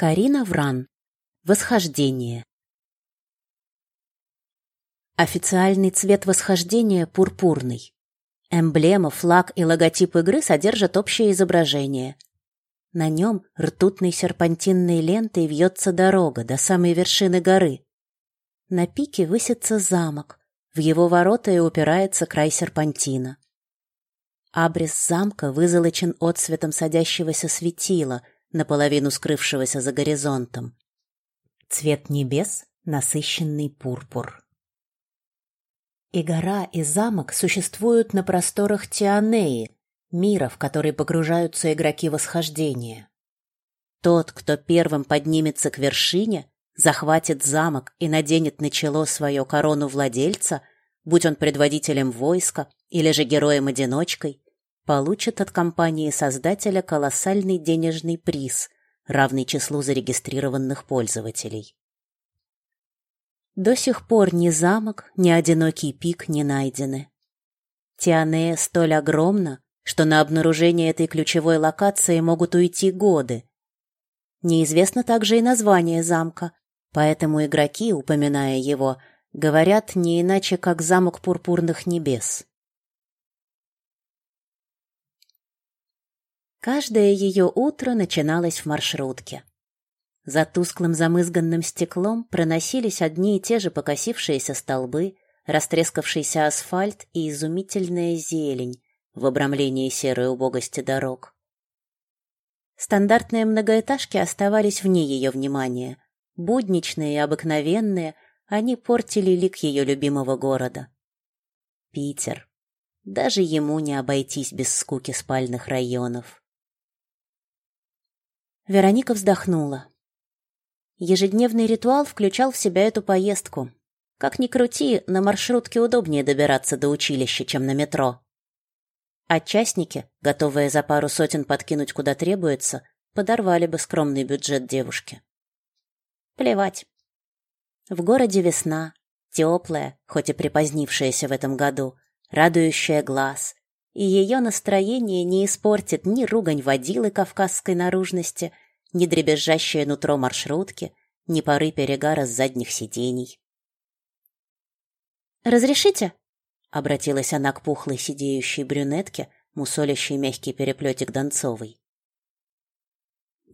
Карина Вран. Восхождение. Официальный цвет восхождения пурпурный. Эмблема, флаг и логотип игры содержат общее изображение. На нем ртутной серпантинной лентой вьется дорога до самой вершины горы. На пике высится замок, в его ворота и упирается край серпантина. Абрис замка вызолочен отсветом садящегося светила — наполовину скрывшегося за горизонтом. Цвет небес — насыщенный пурпур. И гора, и замок существуют на просторах Тианеи, мира, в который погружаются игроки восхождения. Тот, кто первым поднимется к вершине, захватит замок и наденет на чело свою корону владельца, будь он предводителем войска или же героем-одиночкой, получит от компании-создателя колоссальный денежный приз, равный числу зарегистрированных пользователей. До сих пор ни замок, ни одинокий пик не найдены. Тианея столь огромна, что на обнаружение этой ключевой локации могут уйти годы. Неизвестно также и название замка, поэтому игроки, упоминая его, говорят не иначе, как «Замок пурпурных небес». Каждое ее утро начиналось в маршрутке. За тусклым замызганным стеклом проносились одни и те же покосившиеся столбы, растрескавшийся асфальт и изумительная зелень в обрамлении серой убогости дорог. Стандартные многоэтажки оставались вне ее внимания. Будничные и обыкновенные, они портили лик ее любимого города. Питер. Даже ему не обойтись без скуки спальных районов. Вероника вздохнула. Ежедневный ритуал включал в себя эту поездку. Как ни крути, на маршрутке удобнее добираться до училища, чем на метро. А частники, готовые за пару сотен подкинуть куда требуется, подорвали бы скромный бюджет девушки. Плевать. В городе весна, теплая, хоть и припозднившаяся в этом году, радующая глаз, и ее настроение не испортит ни ругань водилы кавказской наружности, ни дребезжащее нутро маршрутки, ни пары перегара с задних сидений. «Разрешите?» — обратилась она к пухлой сидеющей брюнетке, мусолящей мягкий переплетик Донцовой.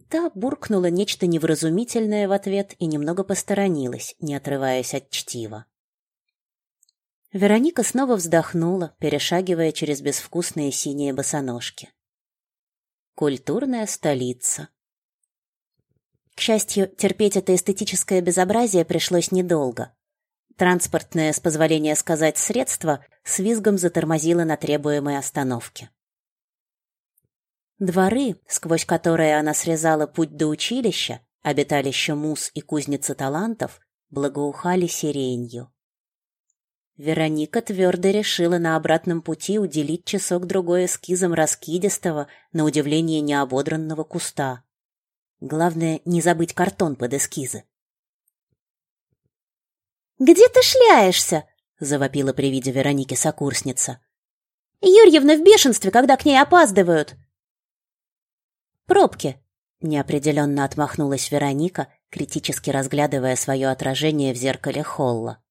Та буркнула нечто невразумительное в ответ и немного посторонилась, не отрываясь от чтива. Вероника снова вздохнула, перешагивая через безвкусные синие босоножки. Культурная столица. К счастью, терпеть это эстетическое безобразие пришлось недолго. Транспортное, с позволения сказать, средство с визгом затормозило на требуемой остановке. Дворы, сквозь которые она срезала путь до училища, обиталища мус и кузницы талантов, благоухали сиренью. Вероника твердо решила на обратном пути уделить часок-другой эскизам раскидистого, на удивление неободранного куста. Главное, не забыть картон под эскизы. «Где ты шляешься?» — завопила при виде Вероники сокурсница. «Юрьевна в бешенстве, когда к ней опаздывают!» «Пробки!» — неопределенно отмахнулась Вероника, критически разглядывая свое отражение в зеркале холла.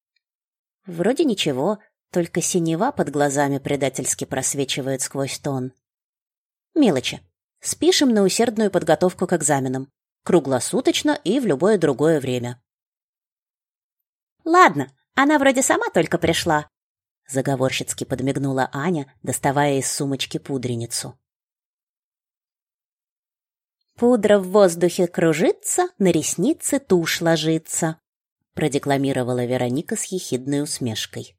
Вроде ничего, только синева под глазами предательски просвечивает сквозь тон. Мелочи. Спишем на усердную подготовку к экзаменам. Круглосуточно и в любое другое время. Ладно, она вроде сама только пришла. Заговорщицки подмигнула Аня, доставая из сумочки пудреницу. Пудра в воздухе кружится, на ресницы тушь ложится продекламировала Вероника с ехидной усмешкой.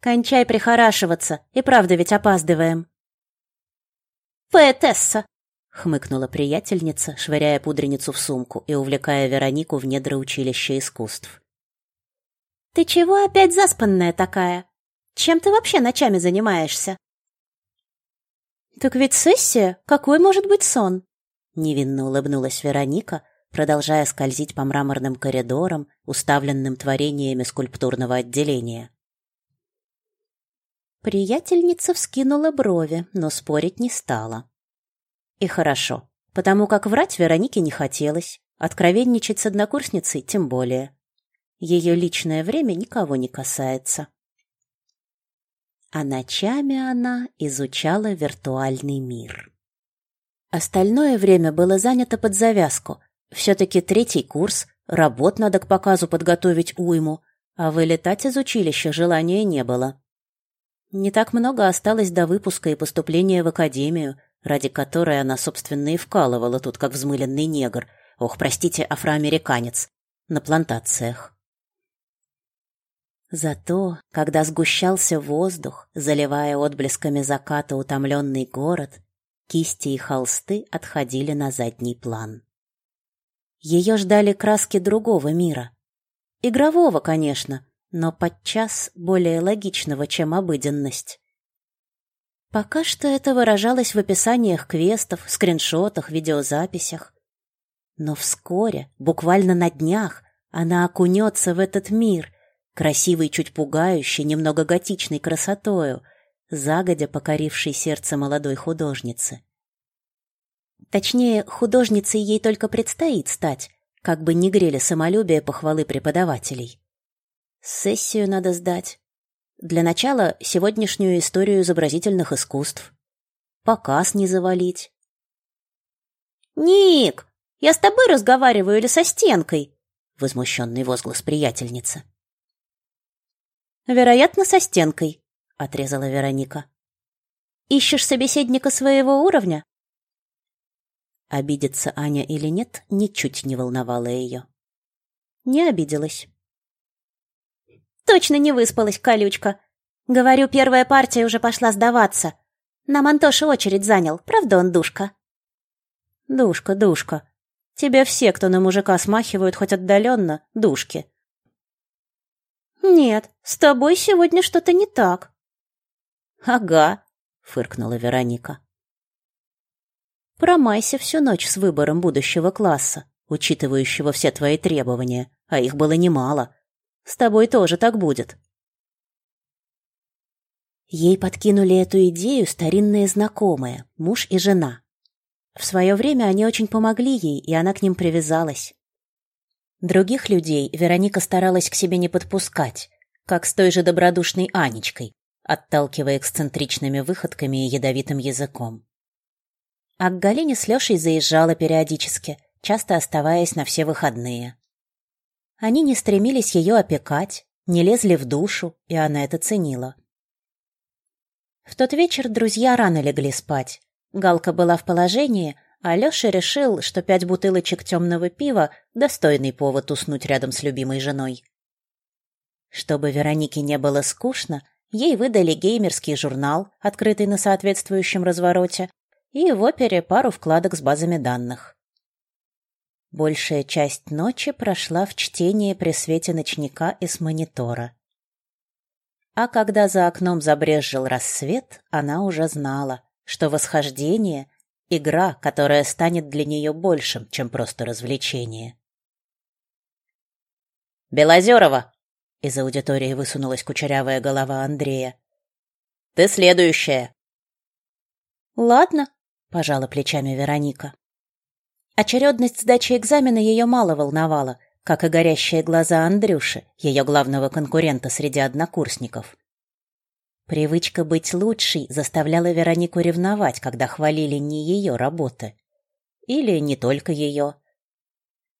Кончай прихорашиваться, и правда ведь опаздываем. Поэтесса, хмыкнула приятельница, швыряя пудреницу в сумку и увлекая Веронику в недра училища искусств. Ты чего опять заспанная такая? Чем ты вообще ночами занимаешься? Так ведь сессия, какой может быть сон? Невинно улыбнулась Вероника, продолжая скользить по мраморным коридорам, уставленным творениями скульптурного отделения. Приятельница вскинула брови, но спорить не стала. И хорошо. потому как врать Веронике не хотелось, откровенничать с однокурсницей тем более. Ее личное время никого не касается. А ночами она изучала виртуальный мир. Остальное время было занято под завязку. Все-таки третий курс, работ надо к показу подготовить уйму, а вылетать из училища желания не было. Не так много осталось до выпуска и поступления в академию, ради которой она, собственно, и вкалывала тут, как взмыленный негр, ох, простите, афроамериканец, на плантациях. Зато, когда сгущался воздух, заливая отблесками заката утомленный город, кисти и холсты отходили на задний план. Ее ждали краски другого мира. Игрового, конечно, но подчас более логичного, чем обыденность. Пока что это выражалось в описаниях квестов, скриншотах, видеозаписях. Но вскоре, буквально на днях, она окунется в этот мир, красивый, чуть пугающий, немного готичной красотою, загодя покоривший сердце молодой художницы. Точнее, художницей ей только предстоит стать, как бы не грели самолюбие похвалы преподавателей. Сессию надо сдать. Для начала сегодняшнюю историю изобразительных искусств. Показ не завалить. «Ник, я с тобой разговариваю или со стенкой?» Возмущенный возглас приятельницы. «Вероятно, со стенкой», — отрезала Вероника. «Ищешь собеседника своего уровня?» Обидится Аня или нет, ничуть не волновало ее. Не обиделась. Точно не выспалась, колючка. Говорю, первая партия уже пошла сдаваться. Нам Антоша очередь занял, правда он душка? Душка, душка. Тебе все, кто на мужика смахивают хоть отдаленно, душки. Нет, с тобой сегодня что-то не так. Ага, фыркнула Вероника. Промайся всю ночь с выбором будущего класса, учитывающего все твои требования, а их было немало. С тобой тоже так будет. Ей подкинули эту идею старинные знакомые, муж и жена. В свое время они очень помогли ей, и она к ним привязалась. Других людей Вероника старалась к себе не подпускать, как с той же добродушной Анечкой, отталкивая эксцентричными выходками и ядовитым языком. А к Галине с Лешей заезжала периодически, часто оставаясь на все выходные. Они не стремились ее опекать, не лезли в душу, и она это ценила. В тот вечер друзья рано легли спать. Галка была в положении, а Леша решил, что пять бутылочек темного пива – достойный повод уснуть рядом с любимой женой. Чтобы Веронике не было скучно, ей выдали геймерский журнал, открытый на соответствующем развороте, и в опере пару вкладок с базами данных. Большая часть ночи прошла в чтении при свете ночника из монитора. А когда за окном забрезжил рассвет, она уже знала, что восхождение — игра, которая станет для нее большим, чем просто развлечение. «Белозерова!» — из аудитории высунулась кучерявая голова Андрея. «Ты следующая!» «Ладно», — пожала плечами Вероника. Очередность сдачи экзамена ее мало волновала, как и горящие глаза Андрюши, ее главного конкурента среди однокурсников. Привычка быть лучшей заставляла Веронику ревновать, когда хвалили не ее работы. Или не только ее.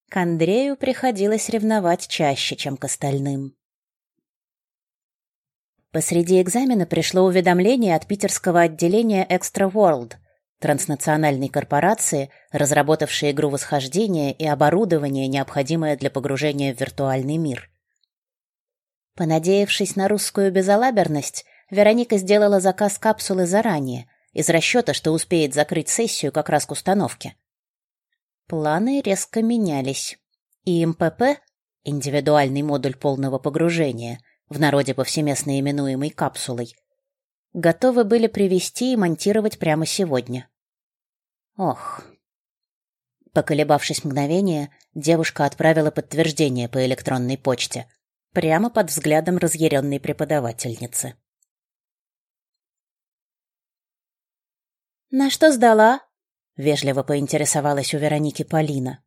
К Андрею приходилось ревновать чаще, чем к остальным. Посреди экзамена пришло уведомление от питерского отделения Extra World – транснациональной корпорации, разработавшей игру восхождения и оборудование, необходимое для погружения в виртуальный мир. Понадеявшись на русскую безалаберность, Вероника сделала заказ капсулы заранее, из расчета, что успеет закрыть сессию как раз к установке. Планы резко менялись. И МПП, индивидуальный модуль полного погружения, в народе повсеместно именуемый капсулой, готовы были привезти и монтировать прямо сегодня. Ох. Поколебавшись мгновение, девушка отправила подтверждение по электронной почте, прямо под взглядом разъяренной преподавательницы. «На что сдала?» вежливо поинтересовалась у Вероники Полина.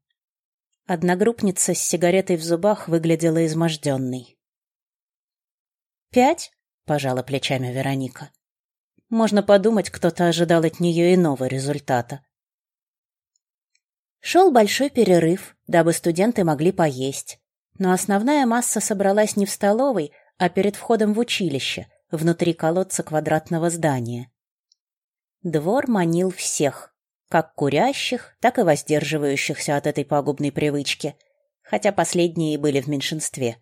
Одногруппница с сигаретой в зубах выглядела изможденной. «Пять?» — пожала плечами Вероника. Можно подумать, кто-то ожидал от нее иного результата. Шел большой перерыв, дабы студенты могли поесть. Но основная масса собралась не в столовой, а перед входом в училище, внутри колодца квадратного здания. Двор манил всех, как курящих, так и воздерживающихся от этой пагубной привычки, хотя последние были в меньшинстве.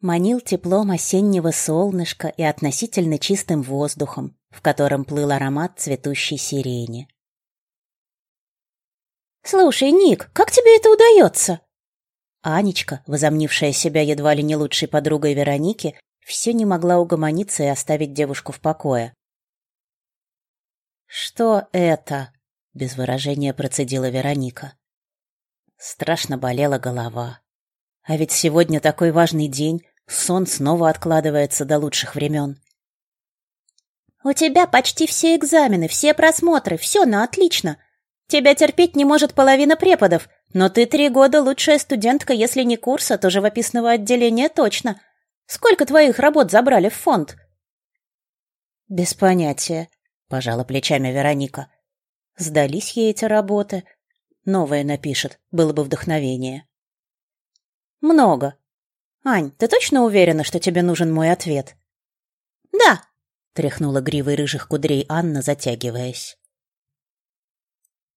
Манил теплом осеннего солнышка и относительно чистым воздухом, в котором плыл аромат цветущей сирени. «Слушай, Ник, как тебе это удается?» Анечка, возомнившая себя едва ли не лучшей подругой Вероники, все не могла угомониться и оставить девушку в покое. «Что это?» — без выражения процедила Вероника. Страшно болела голова. А ведь сегодня такой важный день, сон снова откладывается до лучших времен. «У тебя почти все экзамены, все просмотры, все на отлично. Тебя терпеть не может половина преподов, но ты три года лучшая студентка, если не курса, то живописного отделения точно. Сколько твоих работ забрали в фонд?» «Без понятия», — пожала плечами Вероника. «Сдались ей эти работы. Новое напишет, было бы вдохновение». «Много. Ань, ты точно уверена, что тебе нужен мой ответ?» «Да», — тряхнула гривой рыжих кудрей Анна, затягиваясь.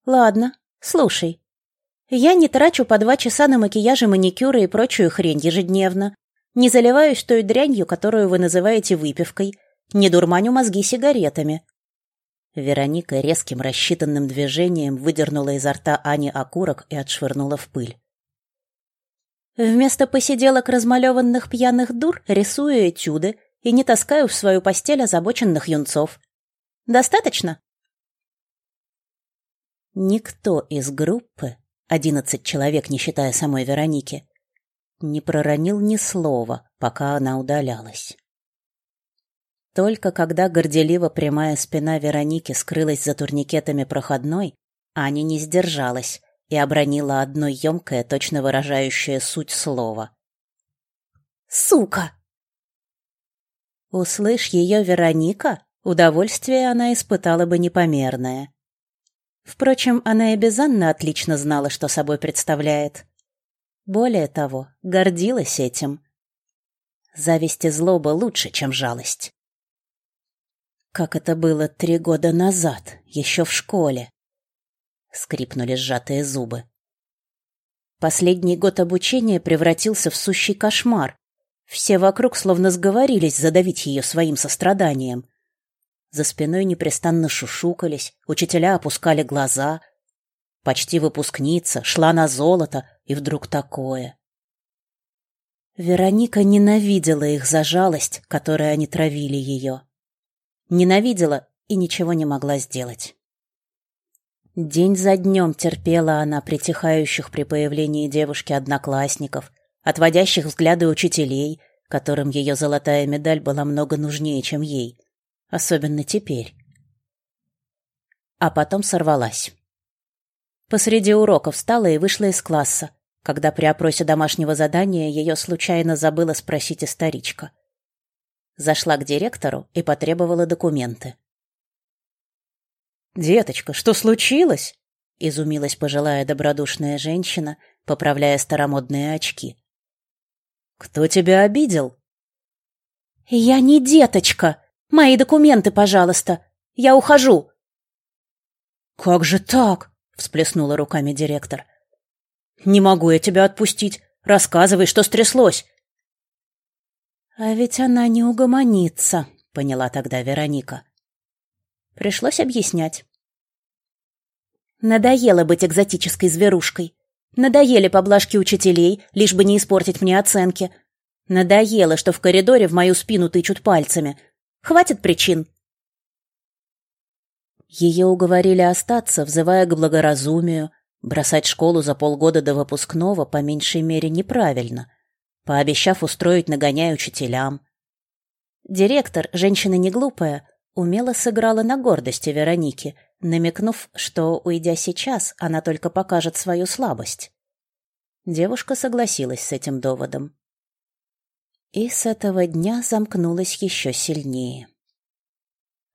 «Ладно, слушай. Я не трачу по два часа на макияж и маникюры и прочую хрень ежедневно. Не заливаюсь той дрянью, которую вы называете выпивкой. Не дурманю мозги сигаретами. Вероника резким рассчитанным движением выдернула изо рта Ани окурок и отшвырнула в пыль. Вместо посиделок размалеванных пьяных дур рисую этюды и не таскаю в свою постель озабоченных юнцов. Достаточно? Никто из группы, одиннадцать человек, не считая самой Вероники, не проронил ни слова, пока она удалялась. Только когда горделиво прямая спина Вероники скрылась за турникетами проходной, Аня не сдержалась и обронила одно емкое, точно выражающее суть слова. «Сука!» Услышь ее Вероника, удовольствие она испытала бы непомерное. Впрочем, она и без Анны отлично знала, что собой представляет. Более того, гордилась этим. Зависть и злоба лучше, чем жалость. Как это было три года назад, еще в школе. Скрипнули сжатые зубы. Последний год обучения превратился в сущий кошмар. Все вокруг словно сговорились задавить ее своим состраданием. За спиной непрестанно шушукались, учителя опускали глаза. Почти выпускница шла на золото, и вдруг такое. Вероника ненавидела их за жалость, которой они травили ее. Ненавидела и ничего не могла сделать. День за днем терпела она притихающих при появлении девушки одноклассников, отводящих взгляды учителей, которым ее золотая медаль была много нужнее, чем ей. Особенно теперь. А потом сорвалась. Посреди уроков встала и вышла из класса, когда при опросе домашнего задания ее случайно забыла спросить историчка. Зашла к директору и потребовала документы. «Деточка, что случилось?» — изумилась пожилая добродушная женщина, поправляя старомодные очки. «Кто тебя обидел?» «Я не деточка!» Мои документы, пожалуйста. Я ухожу. Как же так? всплеснула руками директор. Не могу я тебя отпустить. Рассказывай, что стряслось. А ведь она не угомонится, поняла тогда Вероника. Пришлось объяснять. Надоело быть экзотической зверушкой. Надоели поблажки учителей, лишь бы не испортить мне оценки. Надоело, что в коридоре в мою спину тычут пальцами, Хватит причин. Ее уговорили остаться, взывая к благоразумию. Бросать школу за полгода до выпускного по меньшей мере неправильно, пообещав устроить нагоняй учителям. Директор, женщина не глупая, умело сыграла на гордости Вероники, намекнув, что, уйдя сейчас, она только покажет свою слабость. Девушка согласилась с этим доводом. И с этого дня замкнулась еще сильнее.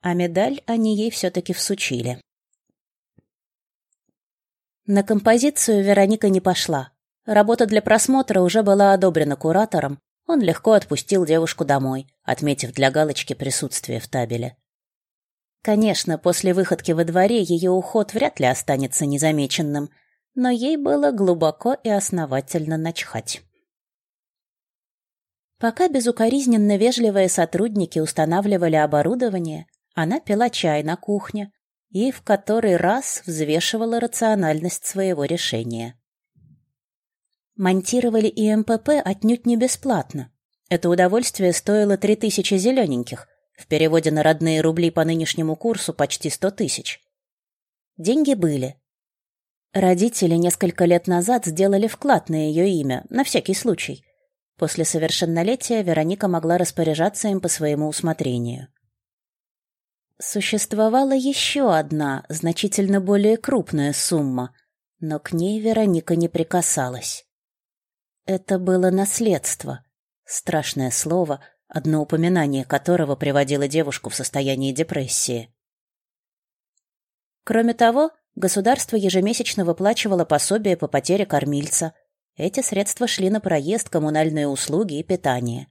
А медаль они ей все-таки всучили. На композицию Вероника не пошла. Работа для просмотра уже была одобрена куратором, он легко отпустил девушку домой, отметив для галочки присутствие в табеле. Конечно, после выходки во дворе ее уход вряд ли останется незамеченным, но ей было глубоко и основательно начхать. Пока безукоризненно вежливые сотрудники устанавливали оборудование, она пила чай на кухне и в который раз взвешивала рациональность своего решения. Монтировали ИМПП отнюдь не бесплатно. Это удовольствие стоило три тысячи зелененьких, в переводе на родные рубли по нынешнему курсу почти сто тысяч. Деньги были. Родители несколько лет назад сделали вклад на ее имя, на всякий случай. После совершеннолетия Вероника могла распоряжаться им по своему усмотрению. Существовала еще одна, значительно более крупная сумма, но к ней Вероника не прикасалась. Это было наследство. Страшное слово, одно упоминание которого приводило девушку в состояние депрессии. Кроме того, государство ежемесячно выплачивало пособие по потере кормильца. Эти средства шли на проезд, коммунальные услуги и питание.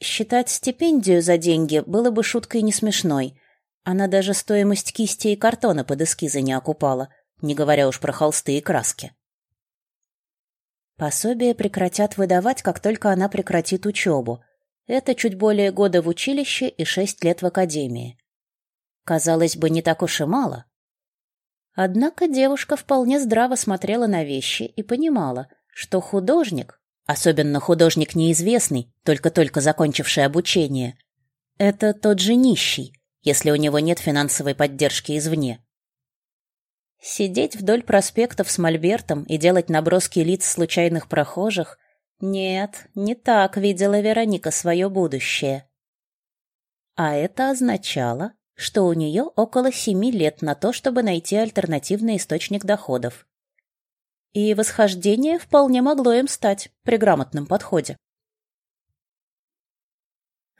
Считать стипендию за деньги было бы шуткой не смешной. Она даже стоимость кисти и картона под эскизы не окупала, не говоря уж про холсты и краски. Пособие прекратят выдавать, как только она прекратит учебу, это чуть более года в училище и шесть лет в академии. Казалось бы, не так уж и мало. Однако девушка вполне здраво смотрела на вещи и понимала, что художник, особенно художник неизвестный, только-только закончивший обучение, это тот же нищий, если у него нет финансовой поддержки извне. Сидеть вдоль проспектов с мольбертом и делать наброски лиц случайных прохожих нет, не так видела Вероника свое будущее. А это означало, что у нее около семи лет на то, чтобы найти альтернативный источник доходов. И восхождение вполне могло им стать при грамотном подходе.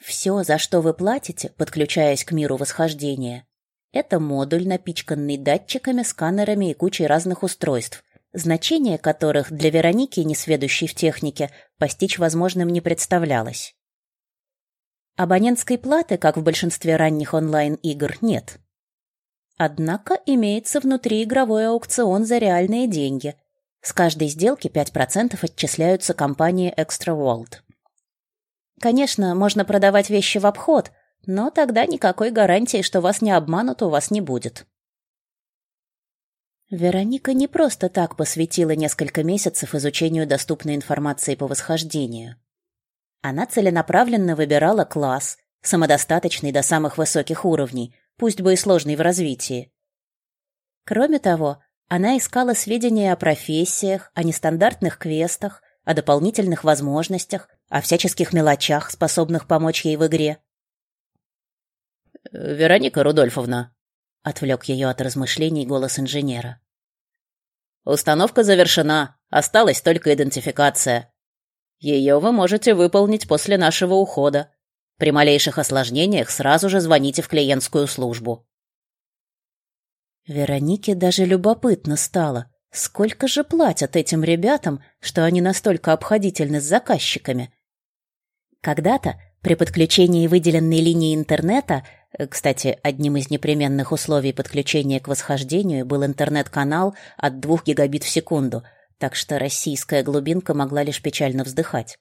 Все, за что вы платите, подключаясь к миру восхождения, это модуль, напичканный датчиками, сканерами и кучей разных устройств, значение которых для Вероники, несведущей в технике, постичь возможным не представлялось. Абонентской платы, как в большинстве ранних онлайн-игр, нет. Однако имеется внутриигровой аукцион за реальные деньги. С каждой сделки 5% отчисляются компании Extra World. Конечно, можно продавать вещи в обход, но тогда никакой гарантии, что вас не обманут, у вас не будет. Вероника не просто так посвятила несколько месяцев изучению доступной информации по восхождению. Она целенаправленно выбирала класс, самодостаточный до самых высоких уровней, пусть бы и сложный в развитии. Кроме того, она искала сведения о профессиях, о нестандартных квестах, о дополнительных возможностях, о всяческих мелочах, способных помочь ей в игре. «Вероника Рудольфовна», — отвлек ее от размышлений голос инженера. «Установка завершена, осталась только идентификация. Ее вы можете выполнить после нашего ухода. При малейших осложнениях сразу же звоните в клиентскую службу». Веронике даже любопытно стало, сколько же платят этим ребятам, что они настолько обходительны с заказчиками. Когда-то при подключении выделенной линии интернета кстати, одним из непременных условий подключения к восхождению был интернет-канал от 2 гигабит в секунду, так что российская глубинка могла лишь печально вздыхать.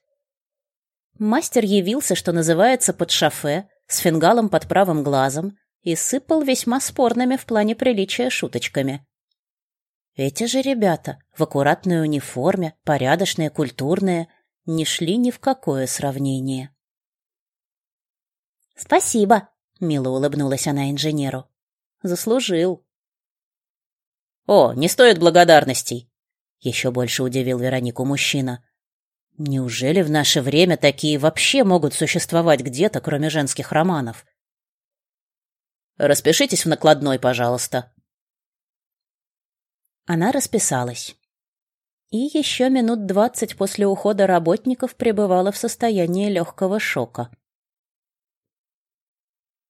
Мастер явился, что называется, под шофе, с фингалом под правым глазом, и сыпал весьма спорными в плане приличия шуточками. Эти же ребята, в аккуратной униформе, порядочные, культурные, не шли ни в какое сравнение. «Спасибо», Мило улыбнулась она инженеру. Заслужил. О, не стоит благодарностей. Еще больше удивил Веронику мужчина. Неужели в наше время такие вообще могут существовать где-то, кроме женских романов? Распишитесь в накладной, пожалуйста. Она расписалась. И еще минут двадцать после ухода работников пребывала в состоянии легкого шока.